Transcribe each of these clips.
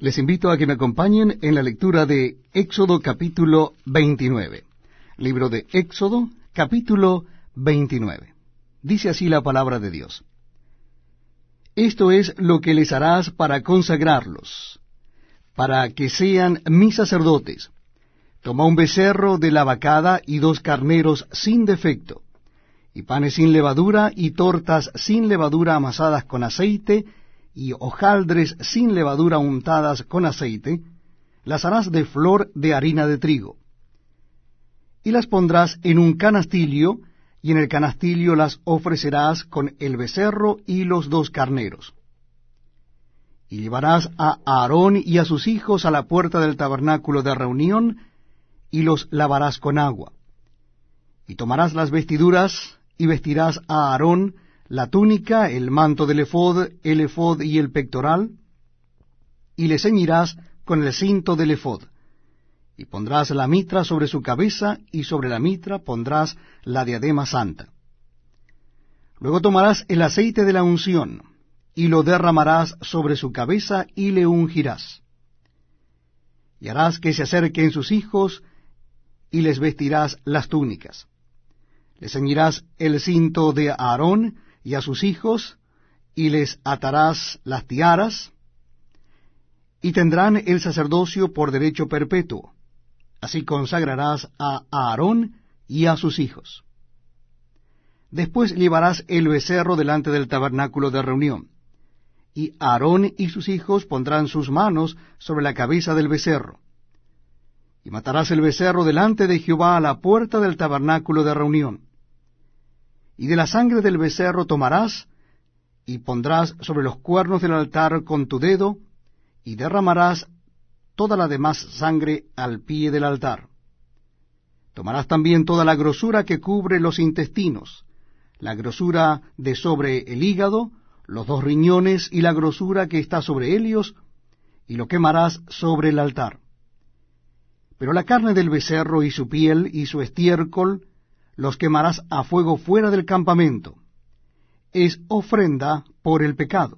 Les invito a que me acompañen en la lectura de Éxodo capítulo 29. Libro de Éxodo capítulo 29. Dice así la palabra de Dios. Esto es lo que les harás para consagrarlos, para que sean mis sacerdotes. Toma un becerro de la vacada y dos carneros sin defecto, y panes sin levadura y tortas sin levadura amasadas con aceite, y hojaldres sin levadura untadas con aceite, las harás de flor de harina de trigo. Y las pondrás en un canastillo, y en el canastillo las ofrecerás con el becerro y los dos carneros. Y llevarás a Aarón y a sus hijos a la puerta del tabernáculo de reunión, y los lavarás con agua. Y tomarás las vestiduras, y vestirás a Aarón la túnica, el manto del efod, el efod y el pectoral, y le ceñirás con el cinto del efod. Y pondrás la mitra sobre su cabeza, y sobre la mitra pondrás la diadema santa. Luego tomarás el aceite de la unción, y lo derramarás sobre su cabeza, y le ungirás. Y harás que se acerquen sus hijos, y les vestirás las túnicas. Le ceñirás el cinto de Aarón, y a sus hijos, y les atarás las tiaras, y tendrán el sacerdocio por derecho perpetuo. Así consagrarás a Aarón y a sus hijos. Después llevarás el becerro delante del tabernáculo de reunión, y Aarón y sus hijos pondrán sus manos sobre la cabeza del becerro. Y matarás el becerro delante de Jehová a la puerta del tabernáculo de reunión y de la sangre del becerro tomarás, y pondrás sobre los cuernos del altar con tu dedo, y derramarás toda la demás sangre al pie del altar. Tomarás también toda la grosura que cubre los intestinos, la grosura de sobre el hígado, los dos riñones y la grosura que está sobre ellos, y lo quemarás sobre el altar. Pero la carne del becerro y su piel y su estiércol los quemarás a fuego fuera del campamento. Es ofrenda por el pecado.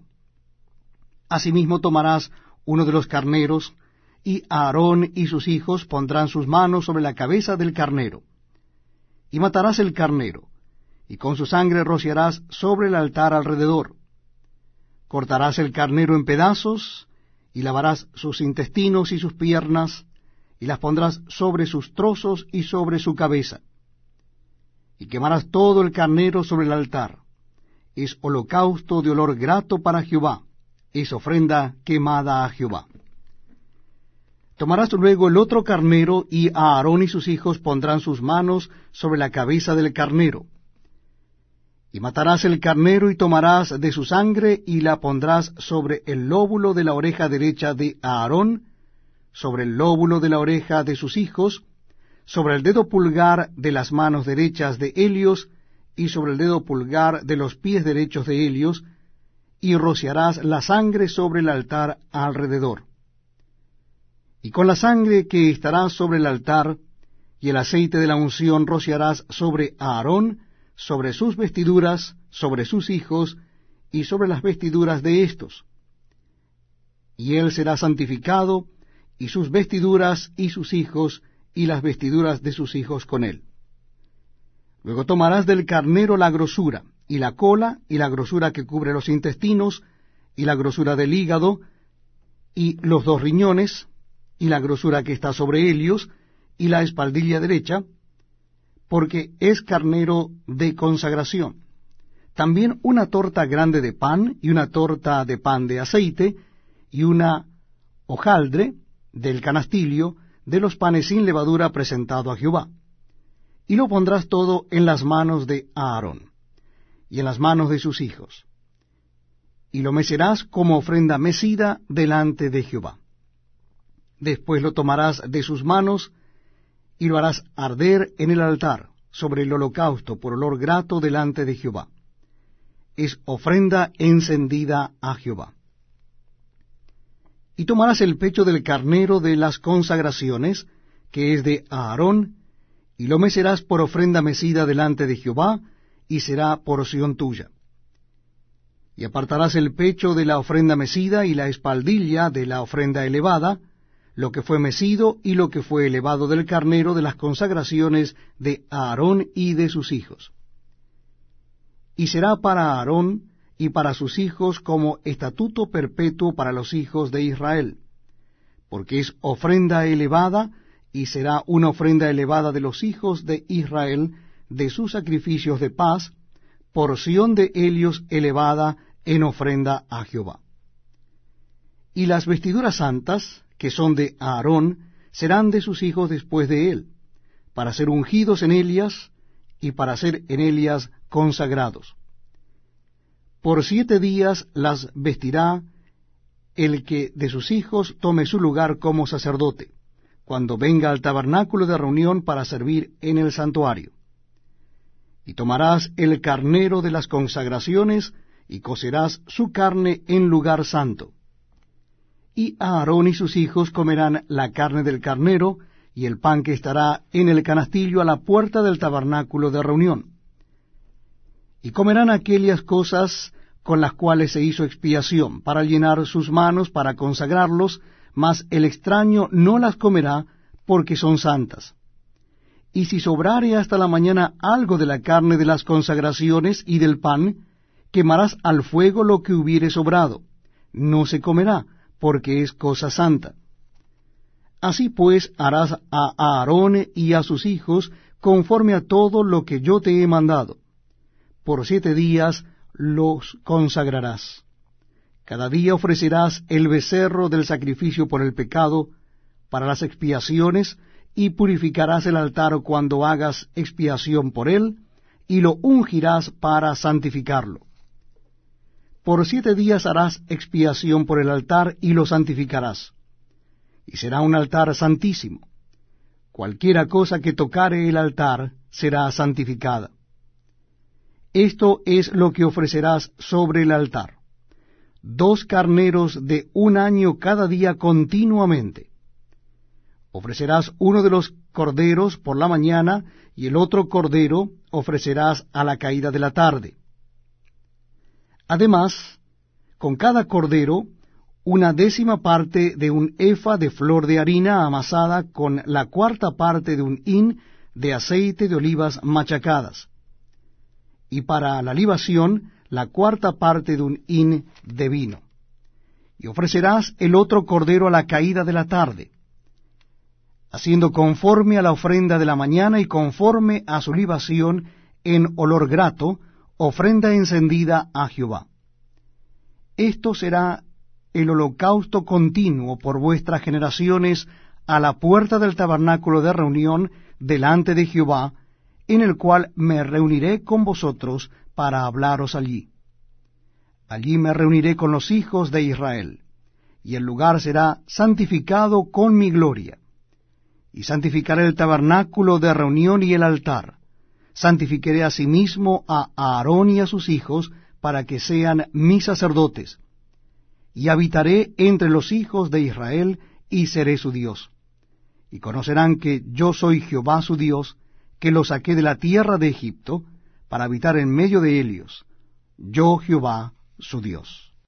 Asimismo tomarás uno de los carneros, y Aarón y sus hijos pondrán sus manos sobre la cabeza del carnero. Y matarás el carnero, y con su sangre rociarás sobre el altar alrededor. Cortarás el carnero en pedazos, y lavarás sus intestinos y sus piernas, y las pondrás sobre sus trozos y sobre su cabeza y quemarás todo el carnero sobre el altar. Es holocausto de olor grato para Jehová, es ofrenda quemada a Jehová. Tomarás luego el otro carnero, y Aarón y sus hijos pondrán sus manos sobre la cabeza del carnero. Y matarás el carnero y tomarás de su sangre y la pondrás sobre el lóbulo de la oreja derecha de Aarón, sobre el lóbulo de la oreja de sus hijos, sobre el dedo pulgar de las manos derechas de Helios y sobre el dedo pulgar de los pies derechos de Helios, y rociarás la sangre sobre el altar alrededor. Y con la sangre que estará sobre el altar y el aceite de la unción rociarás sobre Aarón, sobre sus vestiduras, sobre sus hijos y sobre las vestiduras de éstos. Y él será santificado, y sus vestiduras y sus hijos, y las vestiduras de sus hijos con él. Luego tomarás del carnero la grosura, y la cola, y la grosura que cubre los intestinos, y la grosura del hígado, y los dos riñones, y la grosura que está sobre ellos, y la espaldilla derecha, porque es carnero de consagración. También una torta grande de pan, y una torta de pan de aceite, y una hojaldre del canastillo, de los panes sin levadura presentado a Jehová. Y lo pondrás todo en las manos de Aarón, y en las manos de sus hijos. Y lo mecerás como ofrenda mecida delante de Jehová. Después lo tomarás de sus manos, y lo harás arder en el altar, sobre el holocausto, por olor grato delante de Jehová. Es ofrenda encendida a Jehová. Y tomarás el pecho del carnero de las consagraciones, que es de Aarón, y lo mecerás por ofrenda mecida delante de Jehová, y será porción tuya. Y apartarás el pecho de la ofrenda mecida y la espaldilla de la ofrenda elevada, lo que fue mecido y lo que fue elevado del carnero de las consagraciones de Aarón y de sus hijos. Y será para Aarón y para sus hijos como estatuto perpetuo para los hijos de Israel, porque es ofrenda elevada y será una ofrenda elevada de los hijos de Israel de sus sacrificios de paz, porción de Helios elevada en ofrenda a Jehová. Y las vestiduras santas, que son de Aarón, serán de sus hijos después de él, para ser ungidos en Elias y para ser en Elias consagrados. Por siete días las vestirá el que de sus hijos tome su lugar como sacerdote, cuando venga al tabernáculo de reunión para servir en el santuario. Y tomarás el carnero de las consagraciones, y cocerás su carne en lugar santo. Y Aarón y sus hijos comerán la carne del carnero, y el pan que estará en el canastillo a la puerta del tabernáculo de reunión. Y comerán aquellas cosas con las cuales se hizo expiación, para llenar sus manos, para consagrarlos, mas el extraño no las comerá, porque son santas. Y si sobrare hasta la mañana algo de la carne de las consagraciones y del pan, quemarás al fuego lo que hubiere sobrado. No se comerá, porque es cosa santa. Así pues harás a Aarón y a sus hijos conforme a todo lo que yo te he mandado. Por siete días los consagrarás. Cada día ofrecerás el becerro del sacrificio por el pecado, para las expiaciones, y purificarás el altar cuando hagas expiación por él, y lo ungirás para santificarlo. Por siete días harás expiación por el altar y lo santificarás, y será un altar santísimo. Cualquiera cosa que tocare el altar será santificada. Esto es lo que ofrecerás sobre el altar. Dos carneros de un año cada día continuamente. Ofrecerás uno de los corderos por la mañana y el otro cordero ofrecerás a la caída de la tarde. Además, con cada cordero, una décima parte de un efa de flor de harina amasada con la cuarta parte de un hin de aceite de olivas machacadas y para la libación la cuarta parte de un hin de vino. Y ofrecerás el otro cordero a la caída de la tarde, haciendo conforme a la ofrenda de la mañana y conforme a su libación en olor grato, ofrenda encendida a Jehová. Esto será el holocausto continuo por vuestras generaciones a la puerta del tabernáculo de reunión delante de Jehová, en el cual me reuniré con vosotros para hablaros allí. Allí me reuniré con los hijos de Israel, y el lugar será santificado con mi gloria. Y santificaré el tabernáculo de reunión y el altar. Santificaré asimismo a Aarón y a sus hijos, para que sean mis sacerdotes. Y habitaré entre los hijos de Israel, y seré su Dios. Y conocerán que yo soy Jehová su Dios, que lo saqué de la tierra de Egipto, para habitar en medio de ellos, yo Jehová su Dios.